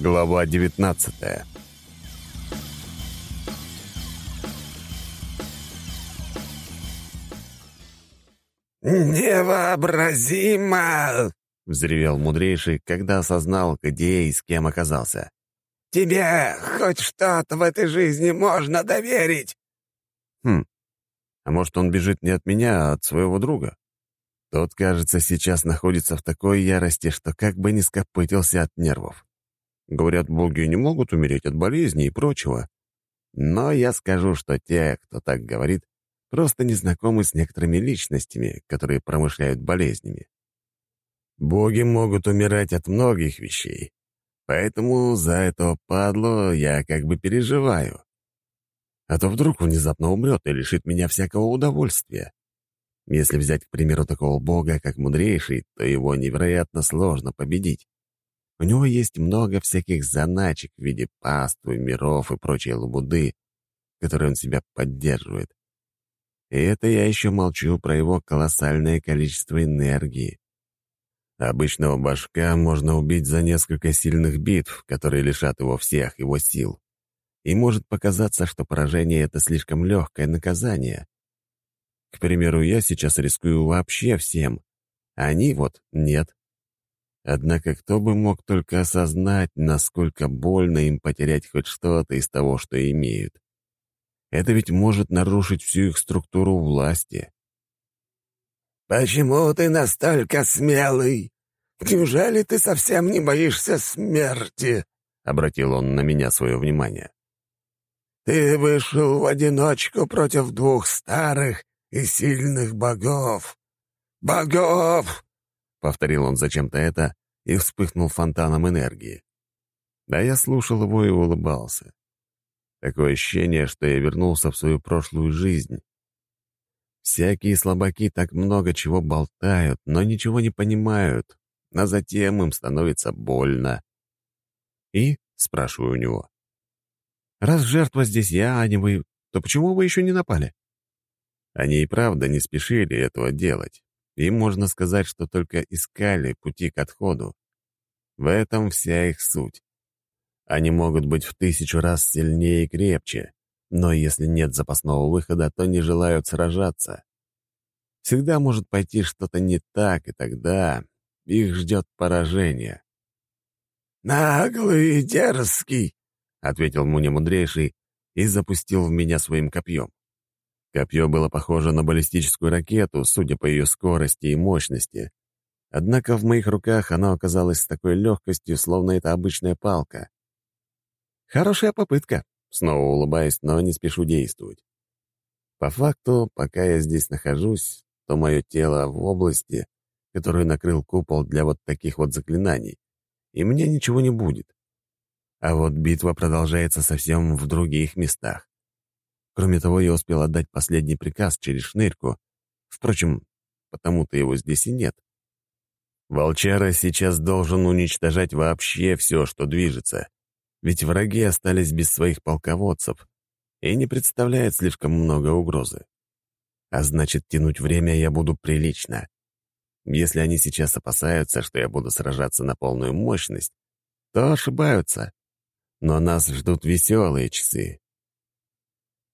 Глава 19 «Невообразимо!» — взревел мудрейший, когда осознал, где и с кем оказался. «Тебе хоть что-то в этой жизни можно доверить!» «Хм, а может, он бежит не от меня, а от своего друга? Тот, кажется, сейчас находится в такой ярости, что как бы не скопытился от нервов. Говорят, боги не могут умереть от болезни и прочего. Но я скажу, что те, кто так говорит, просто не знакомы с некоторыми личностями, которые промышляют болезнями. Боги могут умирать от многих вещей, поэтому за этого падло я как бы переживаю. А то вдруг внезапно умрет и лишит меня всякого удовольствия. Если взять, к примеру, такого бога, как мудрейший, то его невероятно сложно победить. У него есть много всяких заначек в виде паствы, миров и прочей лабуды, которые он себя поддерживает. И это я еще молчу про его колоссальное количество энергии. Обычного башка можно убить за несколько сильных битв, которые лишат его всех его сил. И может показаться, что поражение — это слишком легкое наказание. К примеру, я сейчас рискую вообще всем, а они вот нет. Однако кто бы мог только осознать, насколько больно им потерять хоть что-то из того, что имеют. Это ведь может нарушить всю их структуру власти. «Почему ты настолько смелый? Неужели ты совсем не боишься смерти?» — обратил он на меня свое внимание. «Ты вышел в одиночку против двух старых и сильных богов. Богов!» — повторил он зачем-то это и вспыхнул фонтаном энергии. Да я слушал его и улыбался. Такое ощущение, что я вернулся в свою прошлую жизнь. Всякие слабаки так много чего болтают, но ничего не понимают, а затем им становится больно. «И?» — спрашиваю у него. «Раз жертва здесь я, а не вы, то почему вы еще не напали?» Они и правда не спешили этого делать. Им можно сказать, что только искали пути к отходу. В этом вся их суть. Они могут быть в тысячу раз сильнее и крепче, но если нет запасного выхода, то не желают сражаться. Всегда может пойти что-то не так, и тогда их ждет поражение. «Наглый и дерзкий», — ответил мне мудрейший и запустил в меня своим копьем. Копье было похоже на баллистическую ракету, судя по ее скорости и мощности. Однако в моих руках оно оказалось с такой легкостью, словно это обычная палка. «Хорошая попытка», — снова улыбаясь, но не спешу действовать. По факту, пока я здесь нахожусь, то мое тело в области, которую накрыл купол для вот таких вот заклинаний, и мне ничего не будет. А вот битва продолжается совсем в других местах. Кроме того, я успел отдать последний приказ через шнырьку. Впрочем, потому-то его здесь и нет. Волчара сейчас должен уничтожать вообще все, что движется. Ведь враги остались без своих полководцев и не представляют слишком много угрозы. А значит, тянуть время я буду прилично. Если они сейчас опасаются, что я буду сражаться на полную мощность, то ошибаются. Но нас ждут веселые часы.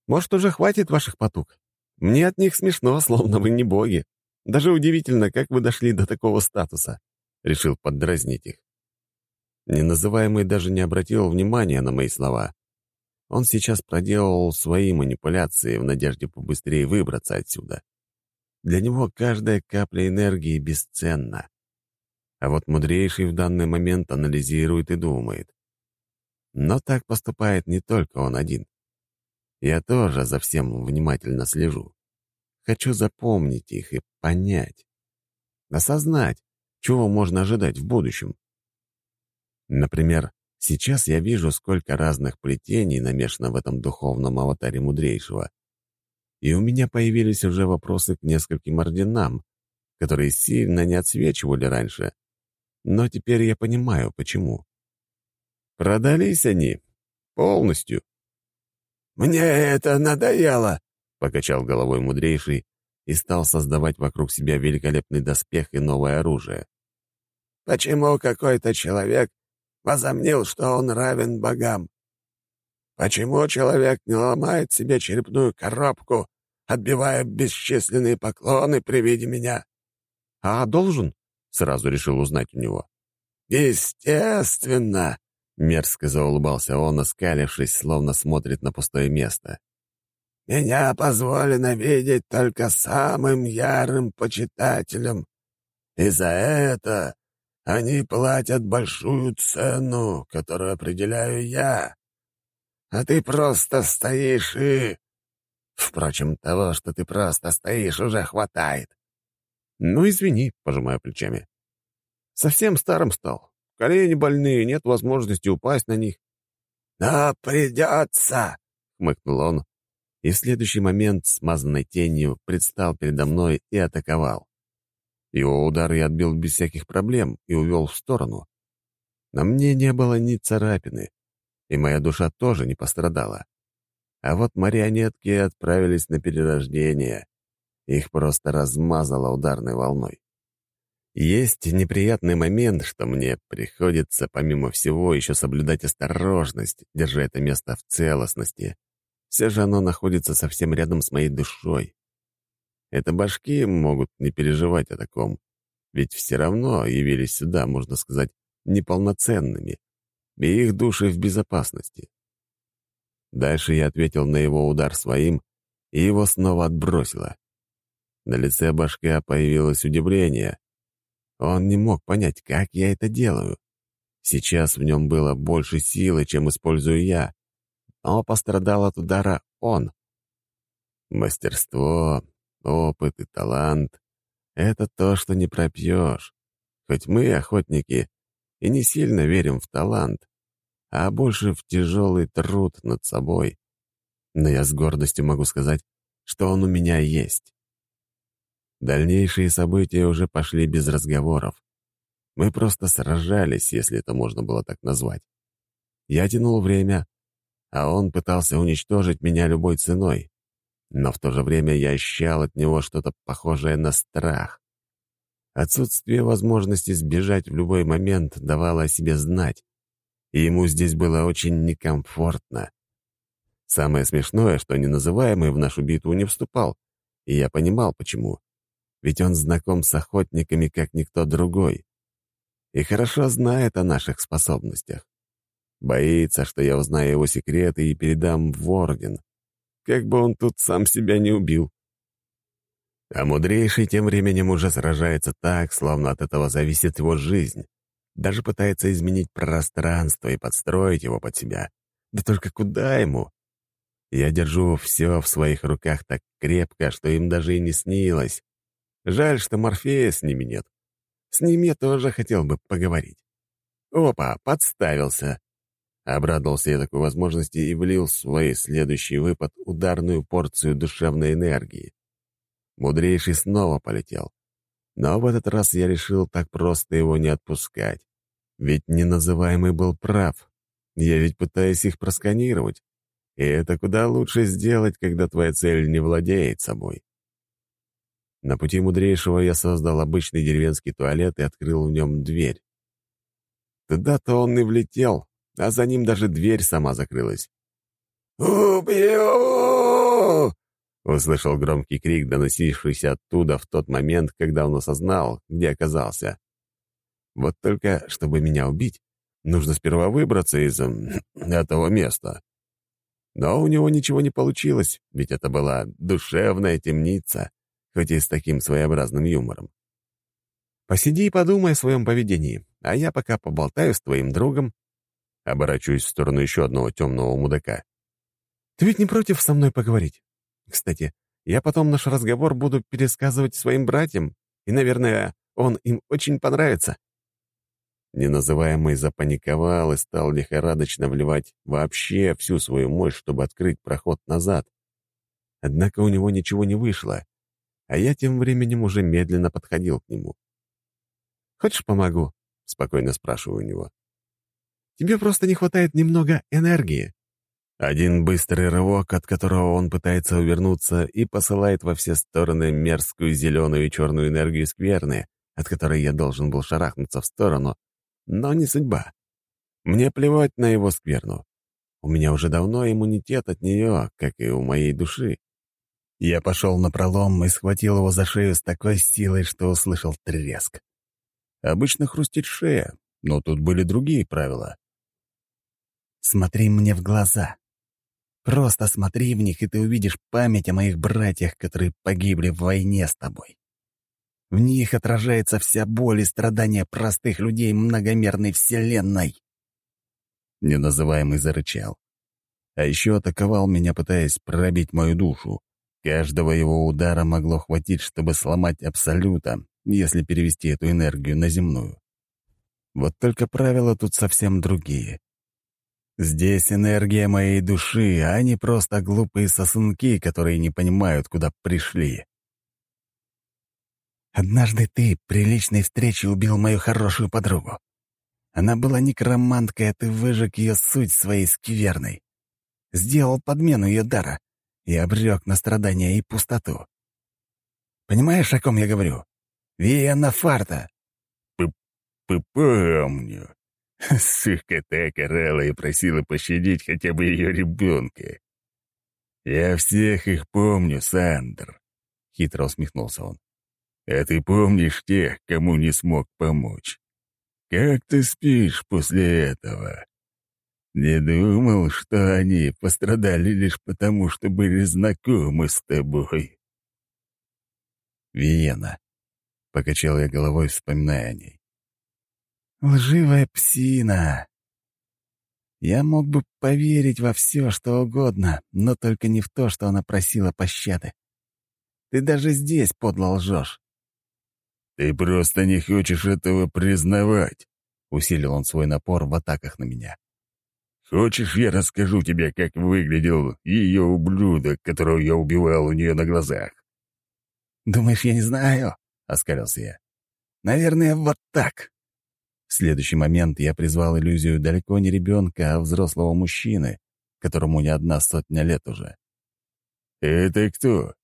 Может, уже хватит ваших потуг? Мне от них смешно, словно вы не боги. Даже удивительно, как вы дошли до такого статуса. Решил поддразнить их. Неназываемый даже не обратил внимания на мои слова. Он сейчас проделал свои манипуляции в надежде побыстрее выбраться отсюда. Для него каждая капля энергии бесценна. А вот мудрейший в данный момент анализирует и думает. Но так поступает не только он один. Я тоже за всем внимательно слежу. Хочу запомнить их и понять. Осознать, чего можно ожидать в будущем. Например, сейчас я вижу, сколько разных плетений намешано в этом духовном аватаре мудрейшего. И у меня появились уже вопросы к нескольким орденам, которые сильно не отсвечивали раньше. Но теперь я понимаю, почему. Продались они полностью. «Мне это надоело», — покачал головой мудрейший и стал создавать вокруг себя великолепный доспех и новое оружие. «Почему какой-то человек возомнил, что он равен богам. Почему человек не ломает себе черепную коробку, отбивая бесчисленные поклоны при виде меня?» «А должен?» — сразу решил узнать у него. «Естественно!» — мерзко заулыбался он, оскалившись, словно смотрит на пустое место. «Меня позволено видеть только самым ярым почитателям, и за это они платят большую цену, которую определяю я. А ты просто стоишь и... Впрочем, того, что ты просто стоишь, уже хватает». «Ну, извини», — пожимаю плечами. «Совсем старым стал. Колени больные, нет возможности упасть на них». «Но придется», — хмыкнул он, и в следующий момент, смазанной тенью, предстал передо мной и атаковал. Его удар я отбил без всяких проблем и увел в сторону. На мне не было ни царапины, и моя душа тоже не пострадала. А вот марионетки отправились на перерождение. Их просто размазало ударной волной. Есть неприятный момент, что мне приходится, помимо всего, еще соблюдать осторожность, держа это место в целостности. Все же оно находится совсем рядом с моей душой. Это башки могут не переживать о таком, ведь все равно явились сюда, можно сказать, неполноценными, и их души в безопасности. Дальше я ответил на его удар своим, и его снова отбросило. На лице башка появилось удивление. Он не мог понять, как я это делаю. Сейчас в нем было больше силы, чем использую я, но пострадал от удара он. Мастерство, Опыт и талант — это то, что не пропьешь. Хоть мы, охотники, и не сильно верим в талант, а больше в тяжелый труд над собой. Но я с гордостью могу сказать, что он у меня есть. Дальнейшие события уже пошли без разговоров. Мы просто сражались, если это можно было так назвать. Я тянул время, а он пытался уничтожить меня любой ценой но в то же время я ощущал от него что-то похожее на страх. Отсутствие возможности сбежать в любой момент давало о себе знать, и ему здесь было очень некомфортно. Самое смешное, что неназываемый в нашу битву не вступал, и я понимал, почему. Ведь он знаком с охотниками, как никто другой, и хорошо знает о наших способностях. Боится, что я узнаю его секреты и передам в Орден как бы он тут сам себя не убил. А мудрейший тем временем уже сражается так, словно от этого зависит его жизнь. Даже пытается изменить пространство и подстроить его под себя. Да только куда ему? Я держу все в своих руках так крепко, что им даже и не снилось. Жаль, что Морфея с ними нет. С ним я тоже хотел бы поговорить. Опа, подставился. Обрадовался я такой возможности и влил в свой следующий выпад ударную порцию душевной энергии. Мудрейший снова полетел. Но в этот раз я решил так просто его не отпускать. Ведь неназываемый был прав. Я ведь пытаюсь их просканировать. И это куда лучше сделать, когда твоя цель не владеет собой. На пути мудрейшего я создал обычный деревенский туалет и открыл в нем дверь. Туда-то он и влетел, а за ним даже дверь сама закрылась. «Убью!» — услышал громкий крик, доносившийся оттуда в тот момент, когда он осознал, где оказался. Вот только, чтобы меня убить, нужно сперва выбраться из этого места. Но у него ничего не получилось, ведь это была душевная темница, хоть и с таким своеобразным юмором. «Посиди и подумай о своем поведении, а я пока поболтаю с твоим другом Оборачиваюсь в сторону еще одного темного мудака. «Ты ведь не против со мной поговорить? Кстати, я потом наш разговор буду пересказывать своим братьям, и, наверное, он им очень понравится». Неназываемый запаниковал и стал лихорадочно вливать вообще всю свою мощь, чтобы открыть проход назад. Однако у него ничего не вышло, а я тем временем уже медленно подходил к нему. «Хочешь, помогу?» — спокойно спрашиваю у него. Тебе просто не хватает немного энергии». Один быстрый рывок, от которого он пытается увернуться и посылает во все стороны мерзкую зеленую и черную энергию скверны, от которой я должен был шарахнуться в сторону, но не судьба. Мне плевать на его скверну. У меня уже давно иммунитет от нее, как и у моей души. Я пошел на пролом и схватил его за шею с такой силой, что услышал треск. Обычно хрустит шея, но тут были другие правила. «Смотри мне в глаза. Просто смотри в них, и ты увидишь память о моих братьях, которые погибли в войне с тобой. В них отражается вся боль и страдания простых людей многомерной вселенной». Неназываемый зарычал. А еще атаковал меня, пытаясь пробить мою душу. Каждого его удара могло хватить, чтобы сломать Абсолюта, если перевести эту энергию на земную. Вот только правила тут совсем другие. Здесь энергия моей души, а не просто глупые сосунки, которые не понимают, куда пришли. Однажды ты при личной встрече убил мою хорошую подругу. Она была некроманткой, а ты выжег ее суть своей скверной. Сделал подмену ее дара и обрек на страдания и пустоту. Понимаешь, о ком я говорю? Виена Фарта. «Помню. Сука та карала и просила пощадить хотя бы ее ребенка. Я всех их помню, Сандр», — хитро усмехнулся он. «А ты помнишь тех, кому не смог помочь? Как ты спишь после этого?» Не думал, что они пострадали лишь потому, что были знакомы с тобой. Виена. Покачал я головой, вспоминая о ней. Лживая псина. Я мог бы поверить во все, что угодно, но только не в то, что она просила пощады. Ты даже здесь подло лжешь. «Ты просто не хочешь этого признавать», — усилил он свой напор в атаках на меня. Хочешь, я расскажу тебе, как выглядел ее ублюдок, которого я убивал у нее на глазах?» «Думаешь, я не знаю?» — оскалился я. «Наверное, вот так». В следующий момент я призвал иллюзию далеко не ребенка, а взрослого мужчины, которому не одна сотня лет уже. «Это кто?»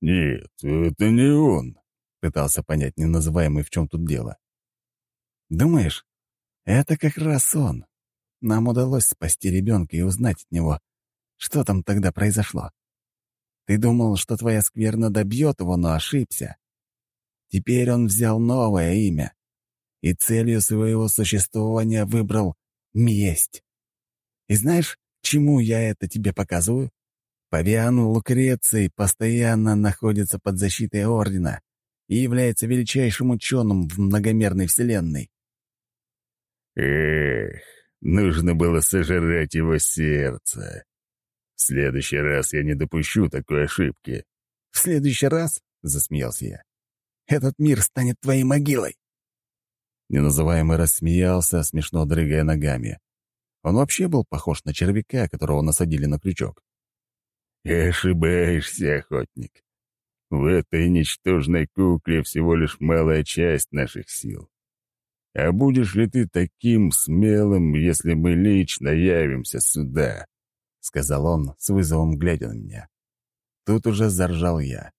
«Нет, это не он», — пытался понять неназываемый, в чем тут дело. «Думаешь, это как раз он?» Нам удалось спасти ребенка и узнать от него, что там тогда произошло. Ты думал, что твоя скверна добьет его, но ошибся. Теперь он взял новое имя и целью своего существования выбрал месть. И знаешь, чему я это тебе показываю? Павиан Лукреций постоянно находится под защитой Ордена и является величайшим ученым в многомерной вселенной. Эх, Нужно было сожрать его сердце. В следующий раз я не допущу такой ошибки. «В следующий раз?» — засмеялся я. «Этот мир станет твоей могилой!» Неназываемый рассмеялся, смешно дрыгая ногами. Он вообще был похож на червяка, которого насадили на крючок. «Ошибаешься, охотник. В этой ничтожной кукле всего лишь малая часть наших сил. А будешь ли ты таким смелым, если мы лично явимся сюда?» — сказал он, с вызовом глядя на меня. Тут уже заржал я.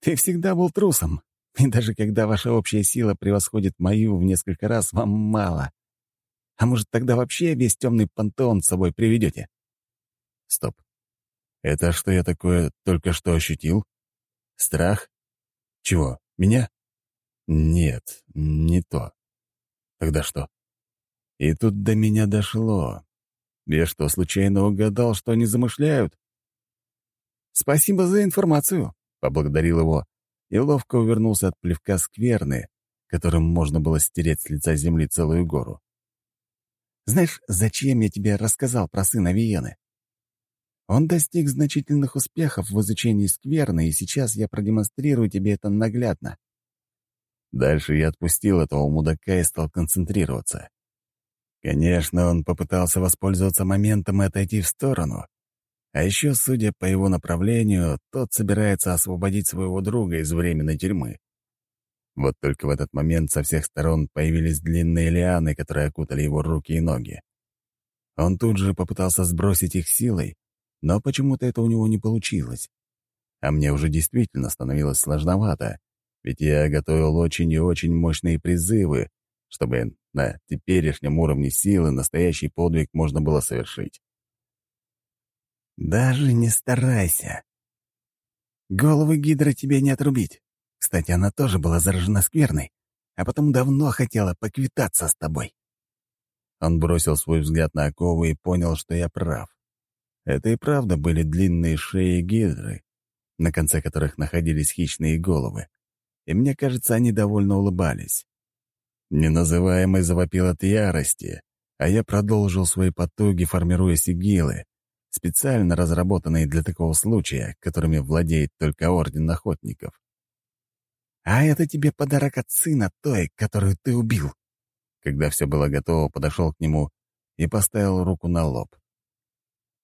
«Ты всегда был трусом, и даже когда ваша общая сила превосходит мою в несколько раз, вам мало. А может, тогда вообще весь темный пантеон с собой приведете?» «Стоп. Это что я такое только что ощутил? Страх? Чего, меня?» «Нет, не то. Тогда что? И тут до меня дошло. Я что, случайно угадал, что они замышляют? «Спасибо за информацию», — поблагодарил его и ловко увернулся от плевка скверны, которым можно было стереть с лица земли целую гору. «Знаешь, зачем я тебе рассказал про сына Виены? Он достиг значительных успехов в изучении скверны, и сейчас я продемонстрирую тебе это наглядно. Дальше я отпустил этого мудака и стал концентрироваться. Конечно, он попытался воспользоваться моментом и отойти в сторону. А еще, судя по его направлению, тот собирается освободить своего друга из временной тюрьмы. Вот только в этот момент со всех сторон появились длинные лианы, которые окутали его руки и ноги. Он тут же попытался сбросить их силой, но почему-то это у него не получилось. А мне уже действительно становилось сложновато, ведь я готовил очень и очень мощные призывы, чтобы на теперешнем уровне силы настоящий подвиг можно было совершить. «Даже не старайся. Головы Гидра тебе не отрубить. Кстати, она тоже была заражена скверной, а потом давно хотела поквитаться с тобой». Он бросил свой взгляд на оковы и понял, что я прав. Это и правда были длинные шеи гидры, на конце которых находились хищные головы. И мне кажется, они довольно улыбались. Неназываемый завопил от ярости, а я продолжил свои потуги, формируя сигилы, специально разработанные для такого случая, которыми владеет только Орден Охотников. «А это тебе подарок от сына той, которую ты убил». Когда все было готово, подошел к нему и поставил руку на лоб.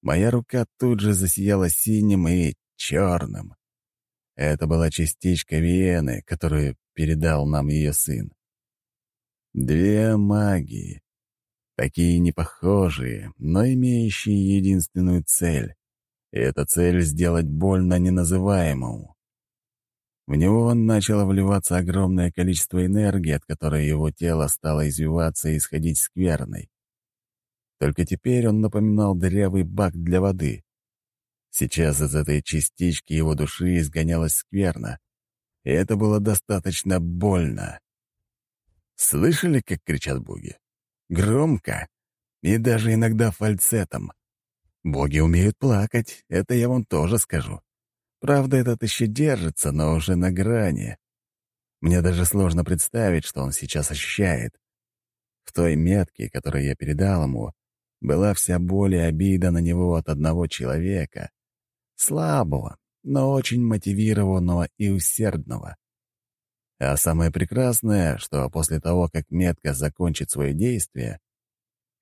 Моя рука тут же засияла синим и черным. Это была частичка Виены, которую передал нам ее сын. Две магии. Такие непохожие, но имеющие единственную цель. И эта цель — сделать больно неназываемому. В него начало вливаться огромное количество энергии, от которой его тело стало извиваться и исходить скверной. Только теперь он напоминал дырявый бак для воды. Сейчас из этой частички его души изгонялась скверно, и это было достаточно больно. Слышали, как кричат боги? Громко и даже иногда фальцетом. Боги умеют плакать, это я вам тоже скажу. Правда, этот еще держится, но уже на грани. Мне даже сложно представить, что он сейчас ощущает. В той метке, которую я передал ему, была вся боль и обида на него от одного человека. Слабого, но очень мотивированного и усердного. А самое прекрасное, что после того, как метка закончит свое действие,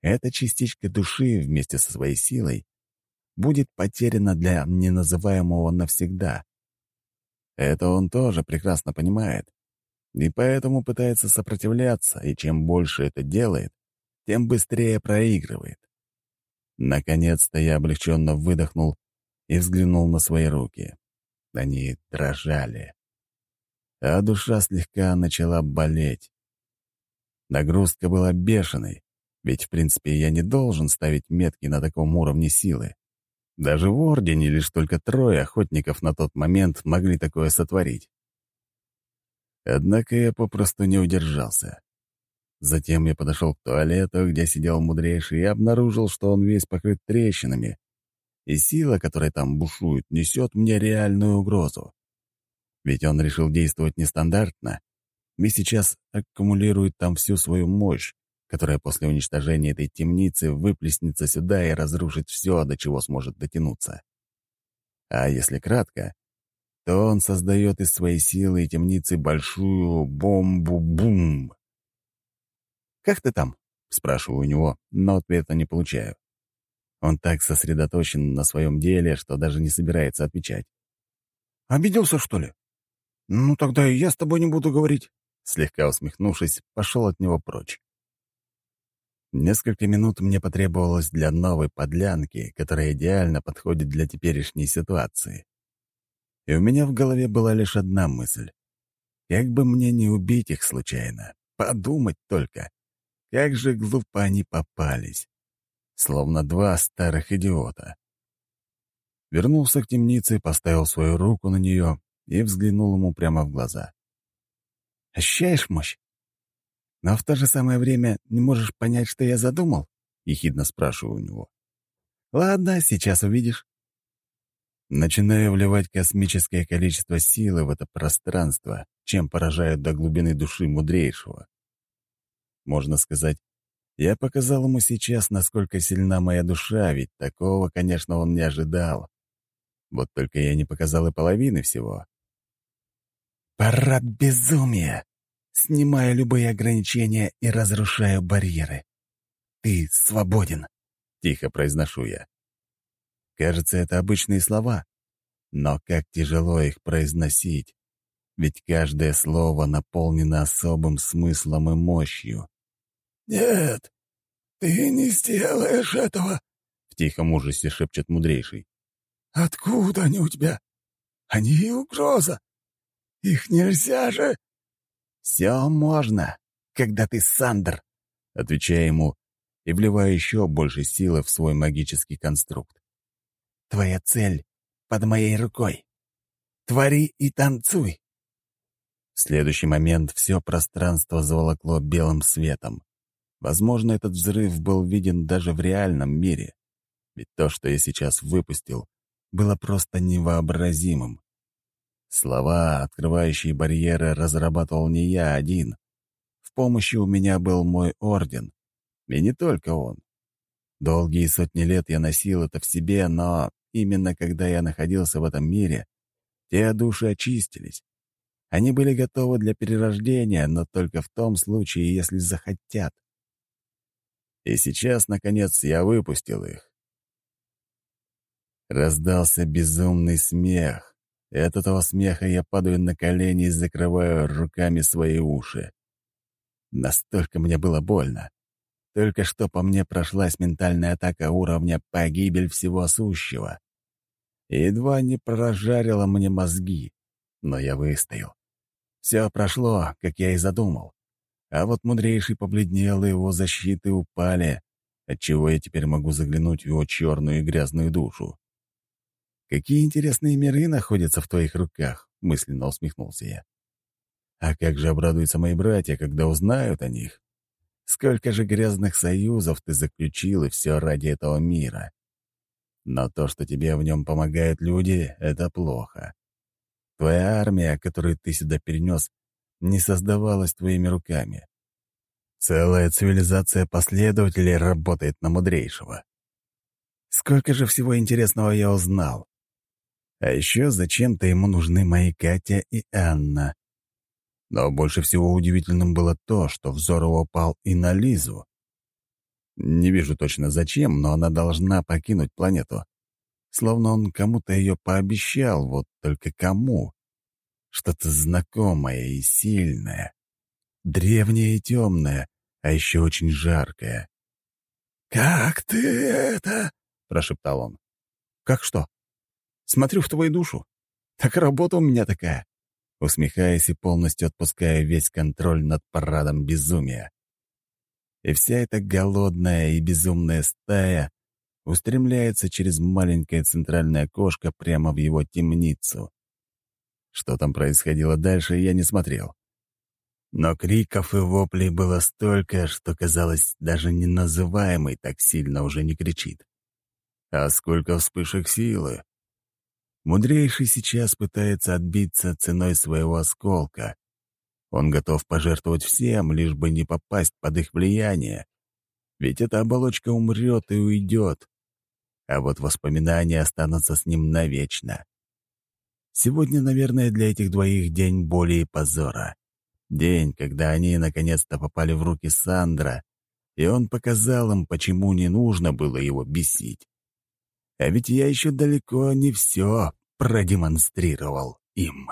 эта частичка души вместе со своей силой будет потеряна для неназываемого навсегда. Это он тоже прекрасно понимает, и поэтому пытается сопротивляться, и чем больше это делает, тем быстрее проигрывает. Наконец-то я облегченно выдохнул и взглянул на свои руки. Они дрожали а душа слегка начала болеть. Нагрузка была бешеной, ведь, в принципе, я не должен ставить метки на таком уровне силы. Даже в Ордене лишь только трое охотников на тот момент могли такое сотворить. Однако я попросту не удержался. Затем я подошел к туалету, где сидел мудрейший, и обнаружил, что он весь покрыт трещинами, и сила, которая там бушует, несет мне реальную угрозу. Ведь он решил действовать нестандартно и сейчас аккумулирует там всю свою мощь, которая после уничтожения этой темницы выплеснется сюда и разрушит все, до чего сможет дотянуться. А если кратко, то он создает из своей силы и темницы большую бомбу-бум. «Как ты там?» — спрашиваю у него, но ответа не получаю. Он так сосредоточен на своем деле, что даже не собирается отвечать. «Обиделся, что ли?» «Ну, тогда и я с тобой не буду говорить». Слегка усмехнувшись, пошел от него прочь. Несколько минут мне потребовалось для новой подлянки, которая идеально подходит для теперешней ситуации. И у меня в голове была лишь одна мысль. Как бы мне не убить их случайно? Подумать только. Как же глупо они попались. Словно два старых идиота. Вернулся к темнице, поставил свою руку на нее и взглянул ему прямо в глаза. «Ощущаешь мощь? Но в то же самое время не можешь понять, что я задумал?» — ехидно спрашиваю у него. «Ладно, сейчас увидишь». Начинаю вливать космическое количество силы в это пространство, чем поражают до глубины души мудрейшего. Можно сказать, я показал ему сейчас, насколько сильна моя душа, ведь такого, конечно, он не ожидал. Вот только я не показал и половины всего. Парад безумия. Снимаю любые ограничения и разрушаю барьеры. Ты свободен, — тихо произношу я. Кажется, это обычные слова, но как тяжело их произносить, ведь каждое слово наполнено особым смыслом и мощью. «Нет, ты не сделаешь этого!» — в тихом ужасе шепчет мудрейший. «Откуда они у тебя? Они угроза. Их нельзя же...» «Все можно, когда ты Сандер. отвечая ему и вливая еще больше силы в свой магический конструкт. «Твоя цель под моей рукой. Твори и танцуй!» В следующий момент все пространство заволокло белым светом. Возможно, этот взрыв был виден даже в реальном мире. Ведь то, что я сейчас выпустил, было просто невообразимым. Слова, открывающие барьеры, разрабатывал не я один. В помощи у меня был мой орден. И не только он. Долгие сотни лет я носил это в себе, но именно когда я находился в этом мире, те души очистились. Они были готовы для перерождения, но только в том случае, если захотят. И сейчас, наконец, я выпустил их. Раздался безумный смех, и от этого смеха я падаю на колени и закрываю руками свои уши. Настолько мне было больно. Только что по мне прошлась ментальная атака уровня «погибель всего сущего». Едва не прожарила мне мозги, но я выстоял. Все прошло, как я и задумал. А вот мудрейший побледнел, и его защиты упали, отчего я теперь могу заглянуть в его черную и грязную душу. «Какие интересные миры находятся в твоих руках?» — мысленно усмехнулся я. «А как же обрадуются мои братья, когда узнают о них? Сколько же грязных союзов ты заключил, и все ради этого мира. Но то, что тебе в нем помогают люди, — это плохо. Твоя армия, которую ты сюда перенес, не создавалась твоими руками. Целая цивилизация последователей работает на мудрейшего. Сколько же всего интересного я узнал. А еще зачем-то ему нужны мои Катя и Анна. Но больше всего удивительным было то, что взор его упал и на Лизу. Не вижу точно зачем, но она должна покинуть планету. Словно он кому-то ее пообещал, вот только кому. Что-то знакомое и сильное. Древнее и темное, а еще очень жаркое. «Как ты это?» — прошептал он. «Как что?» Смотрю в твою душу. Так работа у меня такая. Усмехаясь и полностью отпуская весь контроль над парадом безумия. И вся эта голодная и безумная стая устремляется через маленькое центральное окошко прямо в его темницу. Что там происходило дальше, я не смотрел. Но криков и воплей было столько, что, казалось, даже неназываемый так сильно уже не кричит. А сколько вспышек силы! Мудрейший сейчас пытается отбиться ценой своего осколка. Он готов пожертвовать всем, лишь бы не попасть под их влияние. Ведь эта оболочка умрет и уйдет. А вот воспоминания останутся с ним навечно. Сегодня, наверное, для этих двоих день боли и позора. День, когда они наконец-то попали в руки Сандра, и он показал им, почему не нужно было его бесить. А ведь я еще далеко не все продемонстрировал им.